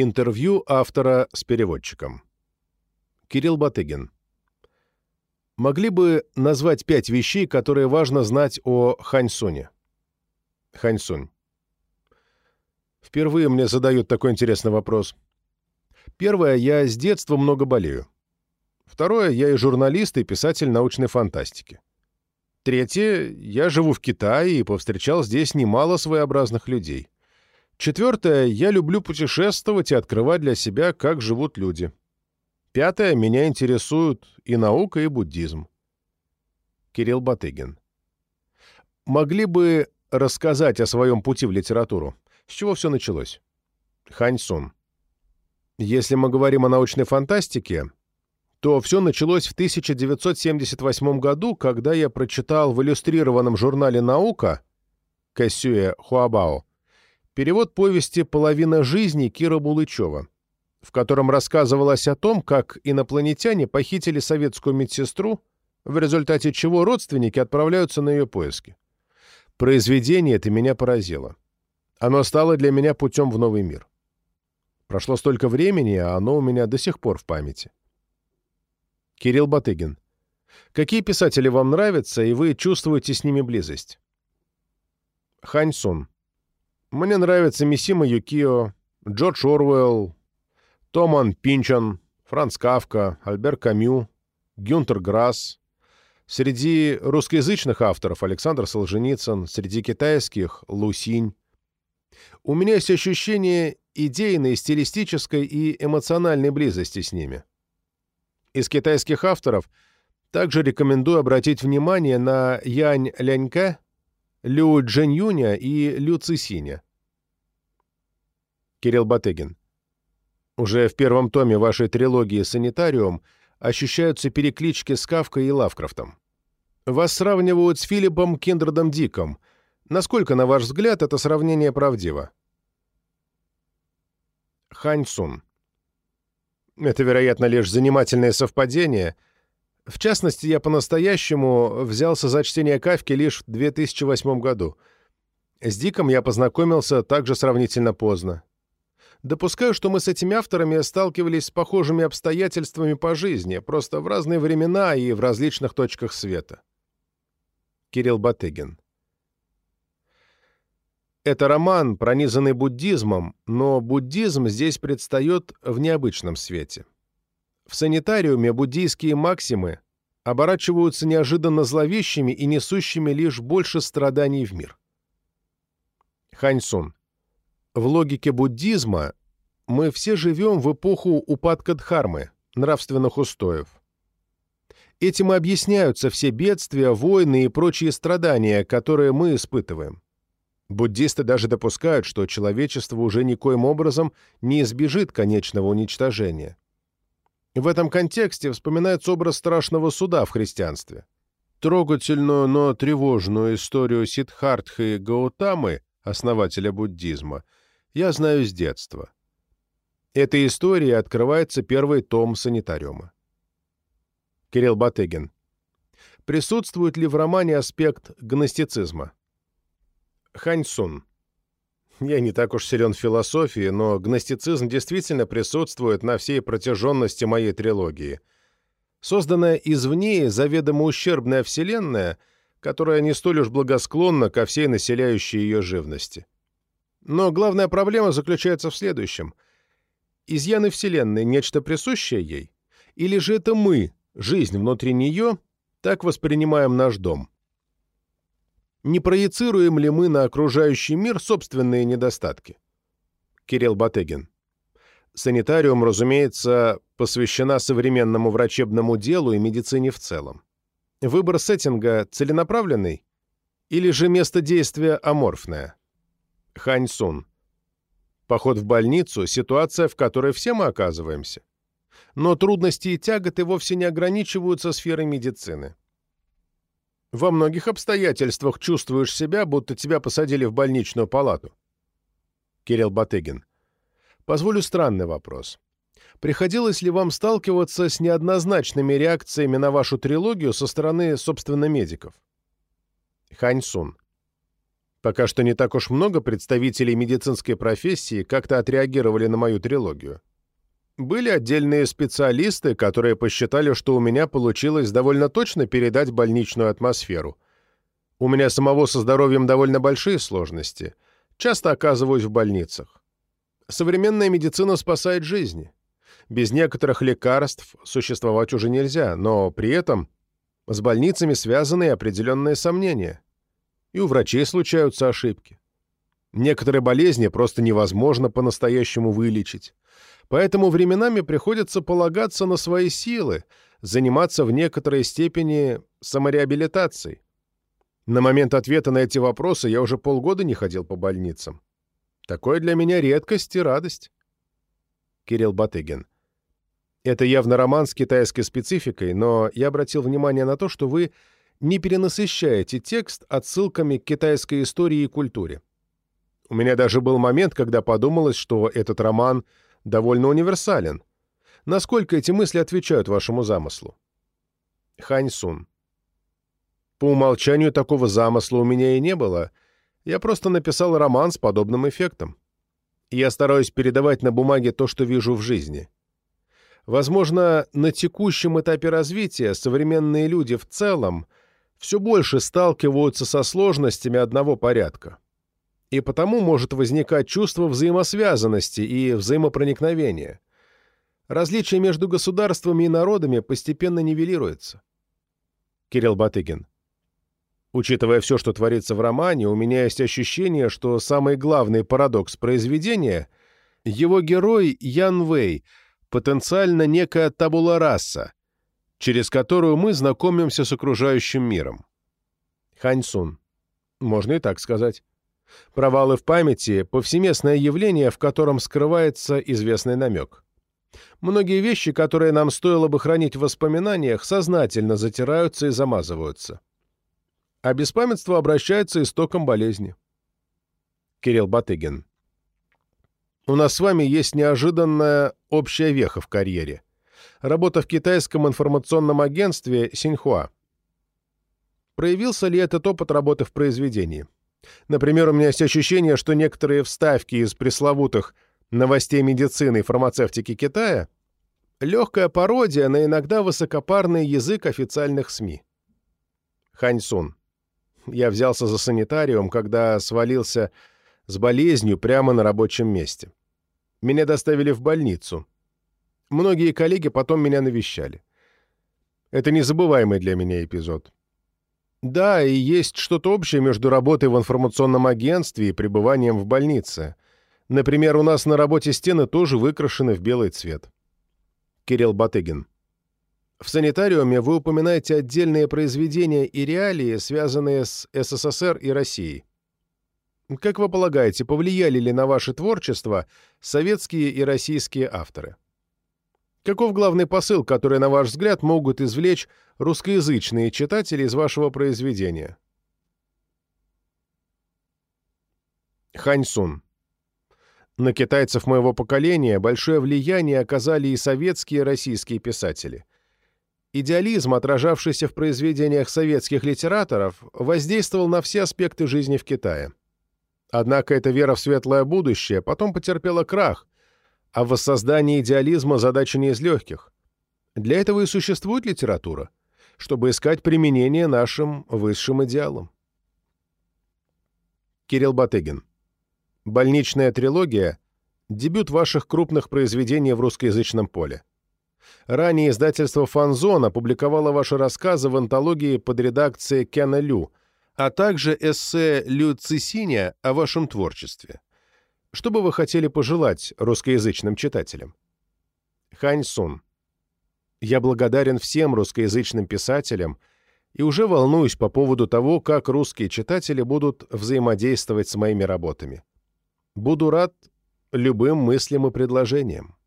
Интервью автора с переводчиком. Кирилл Батыгин. Могли бы назвать пять вещей, которые важно знать о Ханьсуне? Ханьсунь. Впервые мне задают такой интересный вопрос. Первое, я с детства много болею. Второе, я и журналист, и писатель научной фантастики. Третье, я живу в Китае и повстречал здесь немало своеобразных людей. Четвертое, я люблю путешествовать и открывать для себя, как живут люди. Пятое, меня интересуют и наука, и буддизм. Кирилл Батыгин. Могли бы рассказать о своем пути в литературу? С чего все началось? Хань Сун. Если мы говорим о научной фантастике, то все началось в 1978 году, когда я прочитал в иллюстрированном журнале «Наука» Кэссюэ Хуабао перевод повести «Половина жизни» Кира Булычева, в котором рассказывалось о том, как инопланетяне похитили советскую медсестру, в результате чего родственники отправляются на ее поиски. Произведение это меня поразило. Оно стало для меня путем в новый мир. Прошло столько времени, а оно у меня до сих пор в памяти. Кирилл Батыгин. Какие писатели вам нравятся, и вы чувствуете с ними близость? Хань Сун. Мне нравятся Мисима Юкио, Джордж Орвелл, Томан Пинчан, Франц Кавка, Альбер Камю, Гюнтер Грасс. Среди русскоязычных авторов Александр Солженицын, среди китайских — Лусинь. У меня есть ощущение идейной, стилистической и эмоциональной близости с ними. Из китайских авторов также рекомендую обратить внимание на Янь Лянька, Лю Джэньюня и Лю Цисиня. Кирилл Батыгин. Уже в первом томе вашей трилогии «Санитариум» ощущаются переклички с Кавкой и Лавкрафтом. Вас сравнивают с Филиппом Киндредом Диком. Насколько, на ваш взгляд, это сравнение правдиво? Хань Сун. Это, вероятно, лишь занимательное совпадение — в частности, я по-настоящему взялся за чтение Кавки лишь в 2008 году. С Диком я познакомился также сравнительно поздно. Допускаю, что мы с этими авторами сталкивались с похожими обстоятельствами по жизни, просто в разные времена и в различных точках света. Кирилл Батыгин Это роман, пронизанный буддизмом, но буддизм здесь предстает в необычном свете. В санитариуме буддийские максимы оборачиваются неожиданно зловещими и несущими лишь больше страданий в мир. Ханьсун. В логике буддизма мы все живем в эпоху упадка дхармы, нравственных устоев. Этим и объясняются все бедствия, войны и прочие страдания, которые мы испытываем. Буддисты даже допускают, что человечество уже никоим образом не избежит конечного уничтожения. В этом контексте вспоминается образ страшного суда в христианстве. Трогательную, но тревожную историю Сиддхартхи Гаутамы, основателя буддизма, я знаю с детства. Этой историей открывается первый том санитариума. Кирилл Батыгин. Присутствует ли в романе аспект гностицизма? Хань Сун. Я не так уж силен в философии, но гностицизм действительно присутствует на всей протяженности моей трилогии. Созданная извне заведомо ущербная вселенная, которая не столь уж благосклонна ко всей населяющей ее живности. Но главная проблема заключается в следующем. Изъяны вселенной — нечто присущее ей? Или же это мы, жизнь внутри нее, так воспринимаем наш дом? Не проецируем ли мы на окружающий мир собственные недостатки? Кирилл Батыгин. Санитариум, разумеется, посвящена современному врачебному делу и медицине в целом. Выбор сеттинга целенаправленный или же место действия аморфное? Хань Сун. Поход в больницу – ситуация, в которой все мы оказываемся. Но трудности и тяготы вовсе не ограничиваются сферой медицины. Во многих обстоятельствах чувствуешь себя, будто тебя посадили в больничную палату. Кирилл Батыгин. Позволю странный вопрос. Приходилось ли вам сталкиваться с неоднозначными реакциями на вашу трилогию со стороны, собственно, медиков? Хань Сун. Пока что не так уж много представителей медицинской профессии как-то отреагировали на мою трилогию. Были отдельные специалисты, которые посчитали, что у меня получилось довольно точно передать больничную атмосферу. У меня самого со здоровьем довольно большие сложности. Часто оказываюсь в больницах. Современная медицина спасает жизни. Без некоторых лекарств существовать уже нельзя, но при этом с больницами связаны определенные сомнения. И у врачей случаются ошибки. Некоторые болезни просто невозможно по-настоящему вылечить. Поэтому временами приходится полагаться на свои силы, заниматься в некоторой степени самореабилитацией. На момент ответа на эти вопросы я уже полгода не ходил по больницам. Такое для меня редкость и радость. Кирилл Батыгин. Это явно роман с китайской спецификой, но я обратил внимание на то, что вы не перенасыщаете текст отсылками к китайской истории и культуре. У меня даже был момент, когда подумалось, что этот роман — довольно универсален. Насколько эти мысли отвечают вашему замыслу? Хань Сун. По умолчанию такого замысла у меня и не было. Я просто написал роман с подобным эффектом. Я стараюсь передавать на бумаге то, что вижу в жизни. Возможно, на текущем этапе развития современные люди в целом все больше сталкиваются со сложностями одного порядка и потому может возникать чувство взаимосвязанности и взаимопроникновения. Различие между государствами и народами постепенно нивелируется. Кирилл Батыгин. Учитывая все, что творится в романе, у меня есть ощущение, что самый главный парадокс произведения — его герой Ян Вэй, потенциально некая табула раса, через которую мы знакомимся с окружающим миром. Хань Сун. Можно и так сказать. Провалы в памяти — повсеместное явление, в котором скрывается известный намек. Многие вещи, которые нам стоило бы хранить в воспоминаниях, сознательно затираются и замазываются. А беспамятство обращается истоком болезни. Кирилл Батыгин. У нас с вами есть неожиданная общая веха в карьере. Работа в китайском информационном агентстве Синьхуа. Проявился ли этот опыт работы в произведении? Например, у меня есть ощущение, что некоторые вставки из пресловутых новостей медицины и фармацевтики Китая — легкая пародия на иногда высокопарный язык официальных СМИ. Ханьсун. Я взялся за санитариум, когда свалился с болезнью прямо на рабочем месте. Меня доставили в больницу. Многие коллеги потом меня навещали. Это незабываемый для меня эпизод. Да, и есть что-то общее между работой в информационном агентстве и пребыванием в больнице. Например, у нас на работе стены тоже выкрашены в белый цвет. Кирилл Батыгин. В санитариуме вы упоминаете отдельные произведения и реалии, связанные с СССР и Россией. Как вы полагаете, повлияли ли на ваше творчество советские и российские авторы? Каков главный посыл, который, на ваш взгляд, могут извлечь русскоязычные читатели из вашего произведения? Ханьсун. На китайцев моего поколения большое влияние оказали и советские и российские писатели. Идеализм, отражавшийся в произведениях советских литераторов, воздействовал на все аспекты жизни в Китае. Однако эта вера в светлое будущее потом потерпела крах, а в воссоздании идеализма задача не из легких. Для этого и существует литература, чтобы искать применение нашим высшим идеалам. Кирилл Батыгин. Больничная трилогия – дебют ваших крупных произведений в русскоязычном поле. Ранее издательство «Фанзон» опубликовало ваши рассказы в антологии под редакцией Кена Лю, а также эссе Лю Цисиня о вашем творчестве. Что бы вы хотели пожелать русскоязычным читателям? Хань Сун. Я благодарен всем русскоязычным писателям и уже волнуюсь по поводу того, как русские читатели будут взаимодействовать с моими работами. Буду рад любым мыслям и предложениям.